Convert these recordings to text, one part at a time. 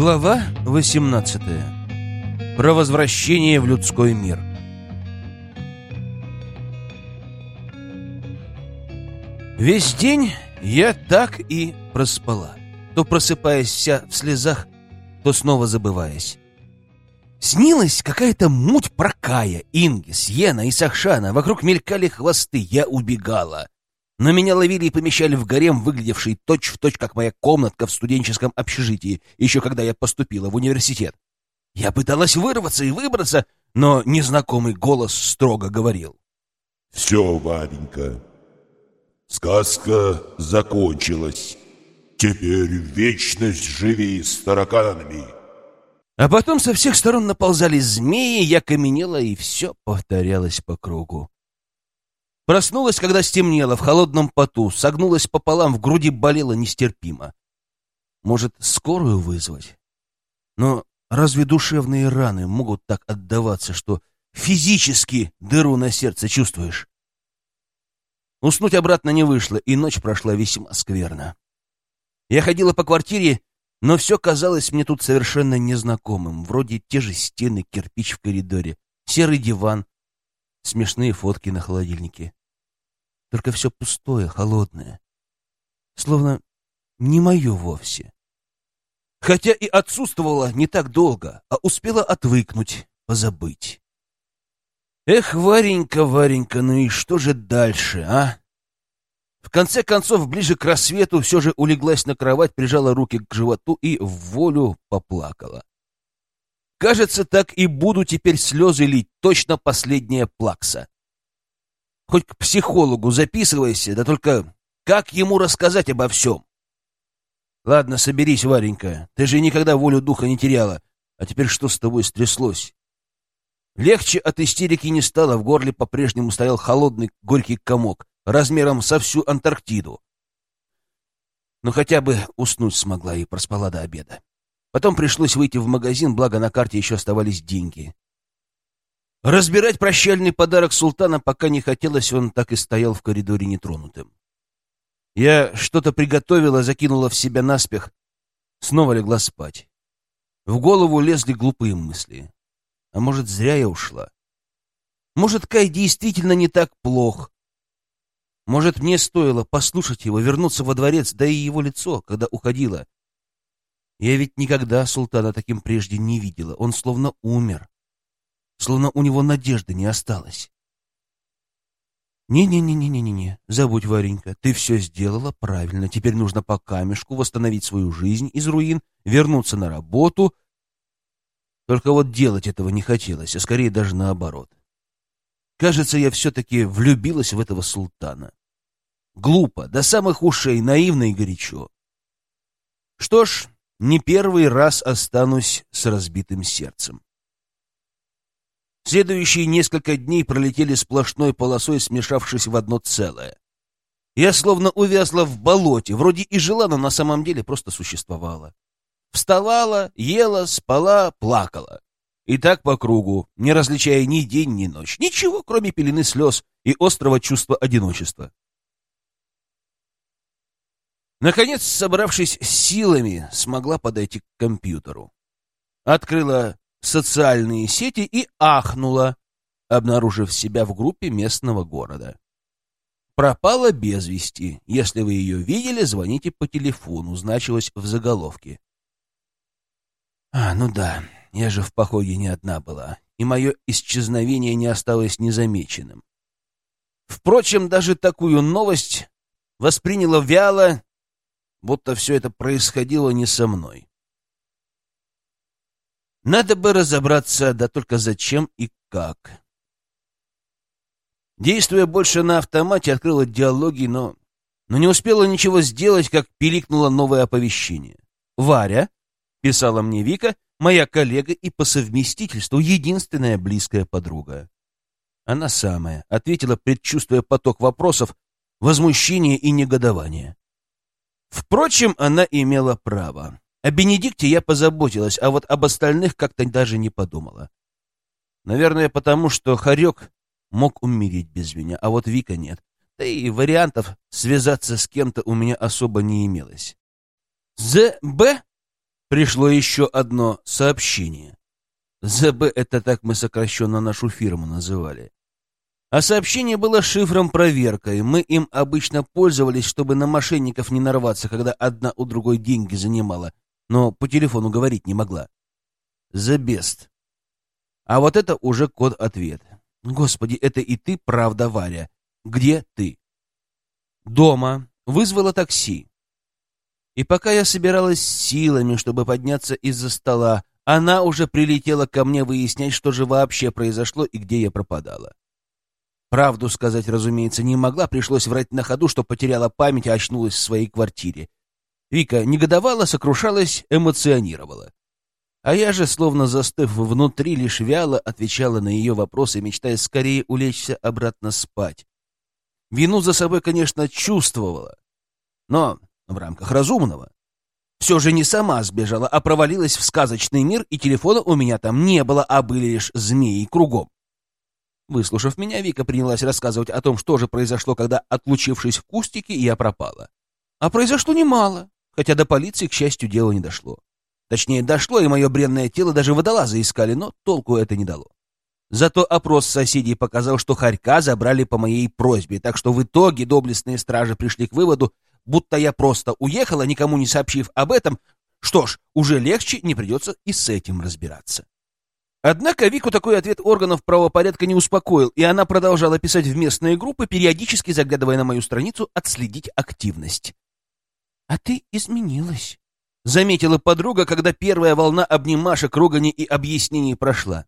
Глава 18. Про возвращение в людской мир. Весь день я так и проспала, то просыпаясь вся в слезах, то снова забываясь. Снилась какая-то муть про Кая, Инги, Сьена и Сахшана. Вокруг мелькали хвосты. Я убегала. Но меня ловили и помещали в гарем, выглядевший точь-в-точь, как моя комнатка в студенческом общежитии, еще когда я поступила в университет. Я пыталась вырваться и выбраться, но незнакомый голос строго говорил. «Все, Варенька, сказка закончилась. Теперь вечность живи с тараканами». А потом со всех сторон наползали змеи, я каменела, и все повторялось по кругу. Проснулась, когда стемнело, в холодном поту, согнулась пополам, в груди болело нестерпимо. Может, скорую вызвать? Но разве душевные раны могут так отдаваться, что физически дыру на сердце чувствуешь? Уснуть обратно не вышло, и ночь прошла весьма скверно. Я ходила по квартире, но все казалось мне тут совершенно незнакомым. Вроде те же стены, кирпич в коридоре, серый диван, смешные фотки на холодильнике. Только все пустое, холодное. Словно не мое вовсе. Хотя и отсутствовала не так долго, а успела отвыкнуть, позабыть. Эх, Варенька, Варенька, ну и что же дальше, а? В конце концов, ближе к рассвету все же улеглась на кровать, прижала руки к животу и в волю поплакала. Кажется, так и буду теперь слезы лить, точно последняя плакса. Хоть к психологу записывайся, да только как ему рассказать обо всем? Ладно, соберись, Варенька, ты же никогда волю духа не теряла. А теперь что с тобой стряслось? Легче от истерики не стало, в горле по-прежнему стоял холодный горький комок, размером со всю Антарктиду. Но хотя бы уснуть смогла и проспала до обеда. Потом пришлось выйти в магазин, благо на карте еще оставались деньги. Разбирать прощальный подарок султана пока не хотелось, он так и стоял в коридоре нетронутым. Я что-то приготовила, закинула в себя наспех, снова легла спать. В голову лезли глупые мысли. А может, зря я ушла? Может, Кай действительно не так плох? Может, мне стоило послушать его, вернуться во дворец, да и его лицо, когда уходила? Я ведь никогда султана таким прежде не видела, он словно умер словно у него надежды не осталось. «Не-не-не-не-не-не, забудь, Варенька, ты все сделала правильно. Теперь нужно по камешку восстановить свою жизнь из руин, вернуться на работу. Только вот делать этого не хотелось, а скорее даже наоборот. Кажется, я все-таки влюбилась в этого султана. Глупо, до самых ушей, наивно и горячо. Что ж, не первый раз останусь с разбитым сердцем. Следующие несколько дней пролетели сплошной полосой, смешавшись в одно целое. Я словно увязла в болоте, вроде и жила, но на самом деле просто существовала. Вставала, ела, спала, плакала. И так по кругу, не различая ни день, ни ночь. Ничего, кроме пелены слез и острого чувства одиночества. Наконец, собравшись силами, смогла подойти к компьютеру. Открыла социальные сети и ахнула, обнаружив себя в группе местного города. Пропала без вести. Если вы ее видели, звоните по телефону, значилось в заголовке. А, ну да, я же в походе не одна была, и мое исчезновение не осталось незамеченным. Впрочем, даже такую новость восприняла вяло, будто все это происходило не со мной. Надо бы разобраться, да только зачем и как. Действуя больше на автомате, открыла диалоги, но, но не успела ничего сделать, как пиликнуло новое оповещение. «Варя», — писала мне Вика, моя коллега и по совместительству единственная близкая подруга. Она самая, ответила, предчувствуя поток вопросов, возмущения и негодования. Впрочем, она имела право. О Бенедикте я позаботилась, а вот об остальных как-то даже не подумала. Наверное, потому что Харек мог умереть без меня, а вот Вика нет. Да и вариантов связаться с кем-то у меня особо не имелось. ЗБ пришло еще одно сообщение. ЗБ — это так мы сокращенно нашу фирму называли. А сообщение было шифром проверкой. Мы им обычно пользовались, чтобы на мошенников не нарваться, когда одна у другой деньги занимала, но по телефону говорить не могла. The best. А вот это уже код-ответ. Господи, это и ты, правда, Варя. Где ты? Дома. Вызвала такси. И пока я собиралась силами, чтобы подняться из-за стола, она уже прилетела ко мне выяснять, что же вообще произошло и где я пропадала. Правду сказать, разумеется, не могла, пришлось врать на ходу, что потеряла память и очнулась в своей квартире. Вика негодовала, сокрушалась, эмоционировала. А я же, словно застыв внутри, лишь вяло отвечала на ее вопросы, мечтая скорее улечься обратно спать. Вину за собой, конечно, чувствовала, но в рамках разумного. Все же не сама сбежала, а провалилась в сказочный мир, и телефона у меня там не было, а были лишь змеи кругом. Выслушав меня, Вика принялась рассказывать о том, что же произошло, когда, отлучившись в кустике, я пропала. А произошло немало, хотя до полиции, к счастью, дело не дошло. Точнее, дошло, и мое бренное тело даже водолазы искали, но толку это не дало. Зато опрос соседей показал, что хорька забрали по моей просьбе, так что в итоге доблестные стражи пришли к выводу, будто я просто уехала, никому не сообщив об этом. Что ж, уже легче, не придется и с этим разбираться. Однако Вику такой ответ органов правопорядка не успокоил, и она продолжала писать в местные группы, периодически заглядывая на мою страницу отследить активность. «А ты изменилась», — заметила подруга, когда первая волна обнимашек, ругани и объяснений прошла.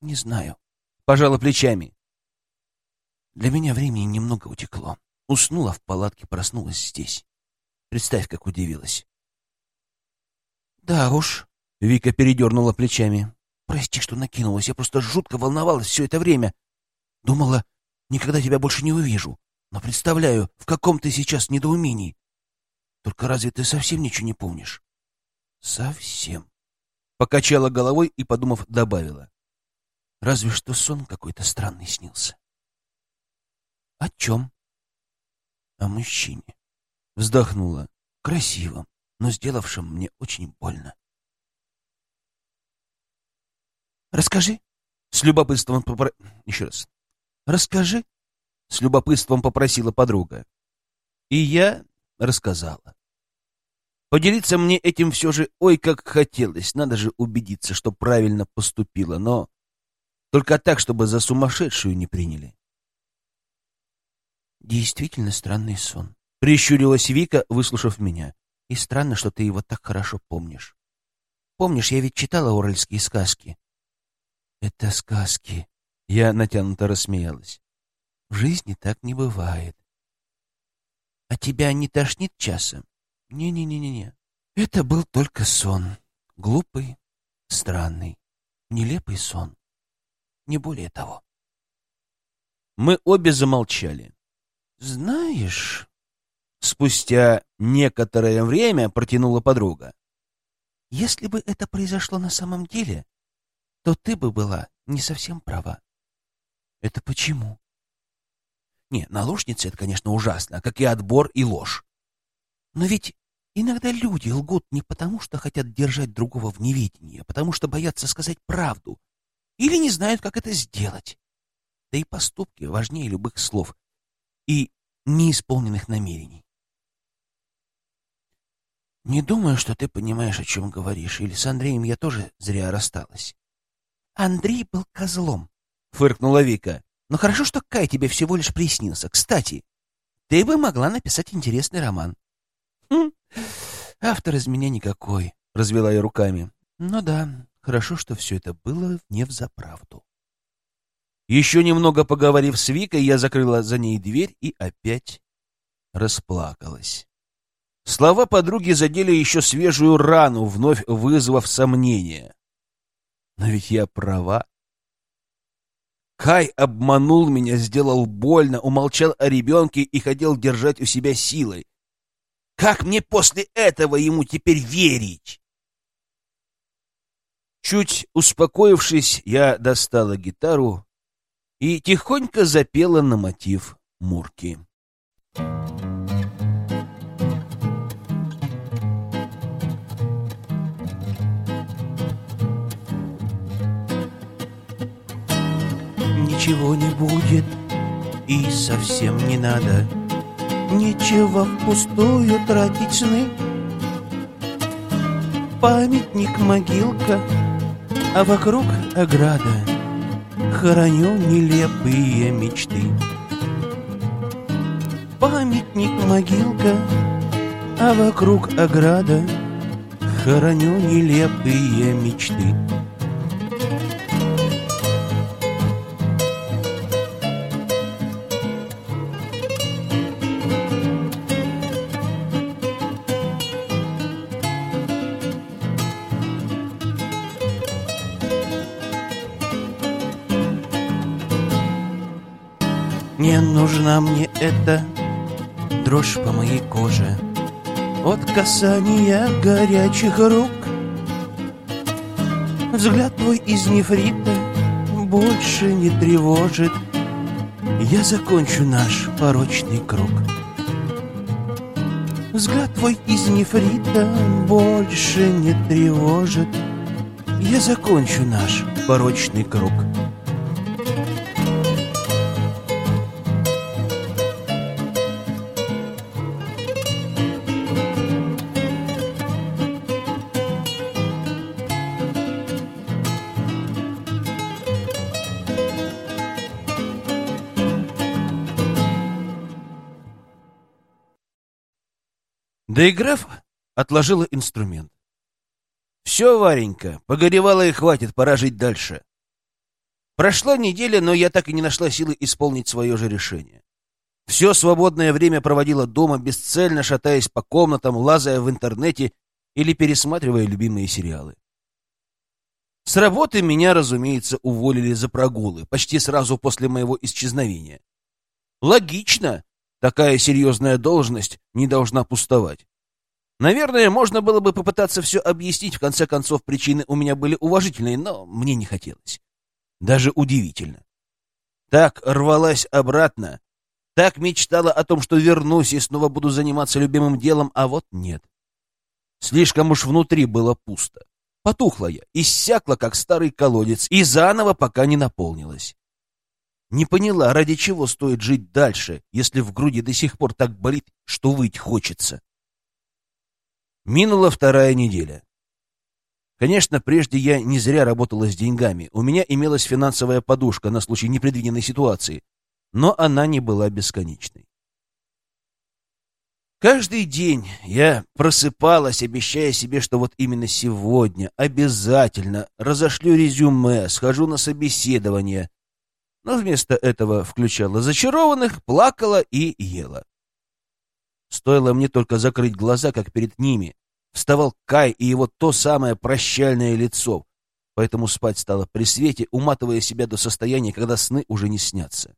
«Не знаю», — пожала плечами. «Для меня времени немного утекло. Уснула в палатке, проснулась здесь. Представь, как удивилась». «Да уж», — Вика передернула плечами. «Прости, что накинулась. Я просто жутко волновалась все это время. Думала, никогда тебя больше не увижу. Но представляю, в каком ты сейчас недоумении. Только разве ты совсем ничего не помнишь? Совсем. Покачала головой и, подумав, добавила. Разве что сон какой-то странный снился. О чем? О мужчине. Вздохнула. Красивом, но сделавшем мне очень больно. Расскажи. С любопытством попро... Еще раз. Расскажи. С любопытством попросила подруга. И я рассказала. Поделиться мне этим все же ой как хотелось, надо же убедиться, что правильно поступила, но только так, чтобы за сумасшедшую не приняли. Действительно странный сон. Прищурилась Вика, выслушав меня. И странно, что ты его так хорошо помнишь. Помнишь, я ведь читала уральские сказки. Это сказки. Я натянуто рассмеялась. В жизни так не бывает. А тебя не тошнит часом? Не-не-не-не-не. Это был только сон. Глупый, странный, нелепый сон. Не более того. Мы обе замолчали. Знаешь, спустя некоторое время протянула подруга. Если бы это произошло на самом деле, то ты бы была не совсем права. Это почему? Не, наложница — это, конечно, ужасно, как и отбор и ложь. Но ведь иногда люди лгут не потому, что хотят держать другого в неведении, а потому что боятся сказать правду или не знают, как это сделать. Да и поступки важнее любых слов и неисполненных намерений. Не думаю, что ты понимаешь, о чем говоришь, или с Андреем я тоже зря рассталась. Андрей был козлом, — фыркнула Вика. Но хорошо, что Кай тебе всего лишь приснился. Кстати, ты бы могла написать интересный роман. Хм, автор из меня никакой, — развела я руками. Ну да, хорошо, что все это было не взаправду. Еще немного поговорив с Викой, я закрыла за ней дверь и опять расплакалась. Слова подруги задели еще свежую рану, вновь вызвав сомнения. Но ведь я права. Кай обманул меня, сделал больно, умолчал о ребенке и хотел держать у себя силой. Как мне после этого ему теперь верить? Чуть успокоившись, я достала гитару и тихонько запела на мотив Мурки. Ничего не будет и совсем не надо. Нечего впустую тратить сны. Памятник, могилка, а вокруг ограда. Хороню нелепые мечты. Памятник, могилка, а вокруг ограда. Хороню нелепые мечты. Нужна мне эта дрожь по моей коже. От касания горячих рук. Взгляд твой из нефрита больше не тревожит. Я закончу наш порочный круг. Взгляд твой из нефрита больше не тревожит. Я закончу наш порочный круг Доиграв, отложила инструмент. «Все, Варенька, погоревала и хватит, пора жить дальше». Прошла неделя, но я так и не нашла силы исполнить свое же решение. Все свободное время проводила дома, бесцельно шатаясь по комнатам, лазая в интернете или пересматривая любимые сериалы. С работы меня, разумеется, уволили за прогулы, почти сразу после моего исчезновения. Логично, Такая серьезная должность не должна пустовать. Наверное, можно было бы попытаться все объяснить, в конце концов, причины у меня были уважительные, но мне не хотелось. Даже удивительно. Так рвалась обратно, так мечтала о том, что вернусь и снова буду заниматься любимым делом, а вот нет. Слишком уж внутри было пусто. Потухла я, иссякла, как старый колодец, и заново пока не наполнилась. Не поняла, ради чего стоит жить дальше, если в груди до сих пор так болит, что выть хочется. Минула вторая неделя. Конечно, прежде я не зря работала с деньгами. У меня имелась финансовая подушка на случай непредвиденной ситуации, но она не была бесконечной. Каждый день я просыпалась, обещая себе, что вот именно сегодня обязательно разошлю резюме, схожу на собеседование, но вместо этого включала зачарованных, плакала и ела. Стоило мне только закрыть глаза, как перед ними вставал Кай и его то самое прощальное лицо, поэтому спать стало при свете, уматывая себя до состояния, когда сны уже не снятся.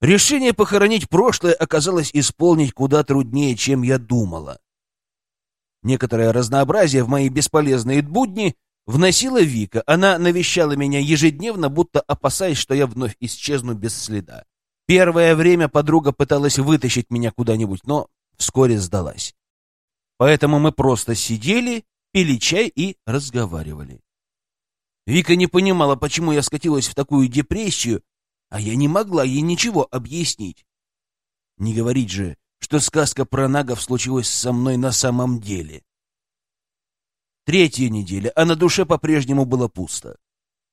Решение похоронить прошлое оказалось исполнить куда труднее, чем я думала. Некоторое разнообразие в мои бесполезные будни — вносила Вика. Она навещала меня ежедневно, будто опасаясь, что я вновь исчезну без следа. Первое время подруга пыталась вытащить меня куда-нибудь, но вскоре сдалась. Поэтому мы просто сидели, пили чай и разговаривали. Вика не понимала, почему я скатилась в такую депрессию, а я не могла ей ничего объяснить. Не говорить же, что сказка про нагов случилась со мной на самом деле. Третья неделя, а на душе по-прежнему было пусто.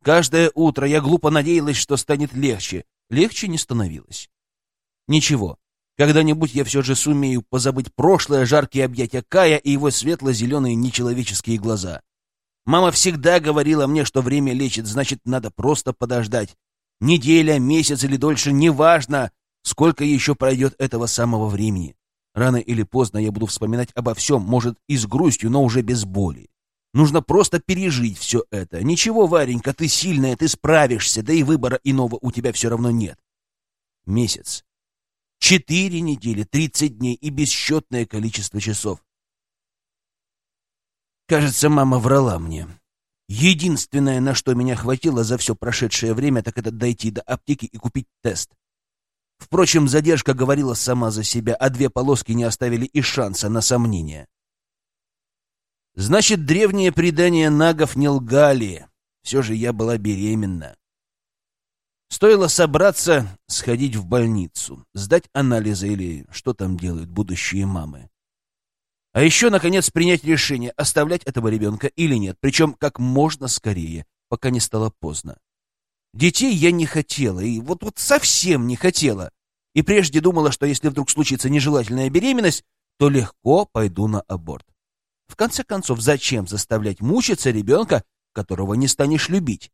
Каждое утро я глупо надеялась, что станет легче. Легче не становилось. Ничего, когда-нибудь я все же сумею позабыть прошлое, жаркие объятия Кая и его светло-зеленые нечеловеческие глаза. Мама всегда говорила мне, что время лечит, значит, надо просто подождать. Неделя, месяц или дольше, неважно, сколько еще пройдет этого самого времени. Рано или поздно я буду вспоминать обо всем, может, и с грустью, но уже без боли. Нужно просто пережить все это. Ничего, Варенька, ты сильная, ты справишься, да и выбора иного у тебя все равно нет. Месяц. Четыре недели, тридцать дней и бесчетное количество часов. Кажется, мама врала мне. Единственное, на что меня хватило за все прошедшее время, так это дойти до аптеки и купить тест. Впрочем, задержка говорила сама за себя, а две полоски не оставили и шанса на сомнение. Значит, древние предания нагов не лгали. Все же я была беременна. Стоило собраться, сходить в больницу, сдать анализы или что там делают будущие мамы. А еще, наконец, принять решение, оставлять этого ребенка или нет, причем как можно скорее, пока не стало поздно. Детей я не хотела, и вот, вот совсем не хотела. И прежде думала, что если вдруг случится нежелательная беременность, то легко пойду на аборт. В конце концов, зачем заставлять мучиться ребенка, которого не станешь любить?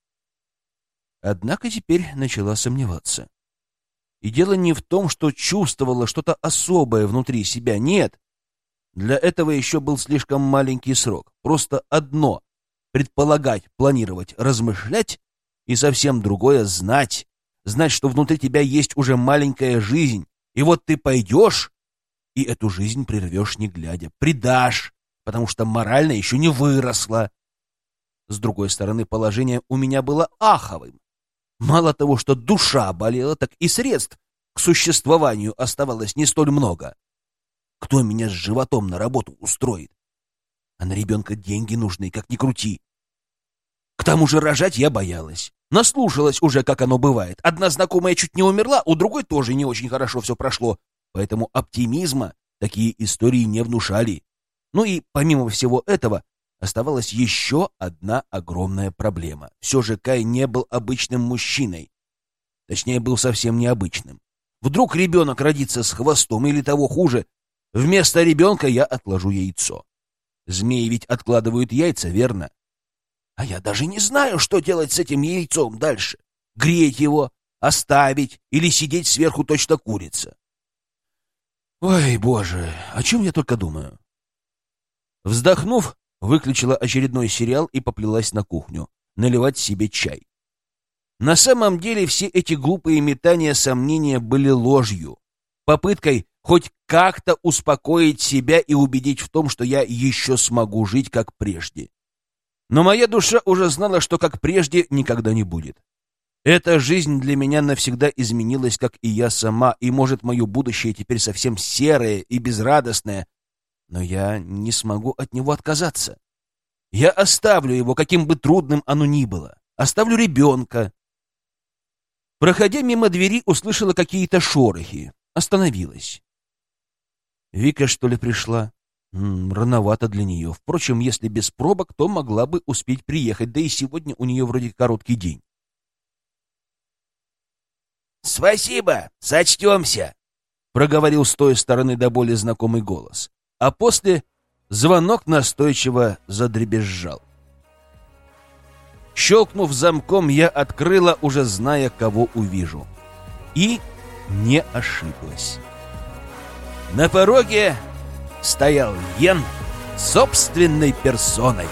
Однако теперь начала сомневаться. И дело не в том, что чувствовала что-то особое внутри себя, нет. Для этого еще был слишком маленький срок. Просто одно — предполагать, планировать, размышлять, и совсем другое — знать. Знать, что внутри тебя есть уже маленькая жизнь, и вот ты пойдешь, и эту жизнь прервешь не глядя, предашь, потому что морально еще не выросла. С другой стороны, положение у меня было аховым. Мало того, что душа болела, так и средств к существованию оставалось не столь много. Кто меня с животом на работу устроит? А на ребенка деньги нужны, как ни крути. К тому же рожать я боялась. Наслушалась уже, как оно бывает. Одна знакомая чуть не умерла, у другой тоже не очень хорошо все прошло. Поэтому оптимизма такие истории не внушали. Ну и, помимо всего этого, оставалась еще одна огромная проблема. Все же Кай не был обычным мужчиной. Точнее, был совсем необычным. Вдруг ребенок родится с хвостом или того хуже. Вместо ребенка я отложу яйцо. Змеи ведь откладывают яйца, верно? А я даже не знаю, что делать с этим яйцом дальше. Греть его, оставить или сидеть сверху точно курица. Ой, боже, о чем я только думаю. Вздохнув, выключила очередной сериал и поплелась на кухню, наливать себе чай. На самом деле все эти глупые метания сомнения были ложью, попыткой хоть как-то успокоить себя и убедить в том, что я еще смогу жить как прежде. Но моя душа уже знала, что как прежде никогда не будет. Эта жизнь для меня навсегда изменилась, как и я сама, и, может, мое будущее теперь совсем серое и безрадостное, но я не смогу от него отказаться. Я оставлю его, каким бы трудным оно ни было. Оставлю ребенка. Проходя мимо двери, услышала какие-то шорохи. Остановилась. Вика, что ли, пришла? М -м, рановато для нее. Впрочем, если без пробок, то могла бы успеть приехать, да и сегодня у нее вроде короткий день. «Спасибо, сочтемся!» — проговорил с той стороны до боли знакомый голос а после звонок настойчиво задребезжал. Щелкнув замком, я открыла, уже зная, кого увижу. И не ошиблась. На пороге стоял Йен собственной персоной.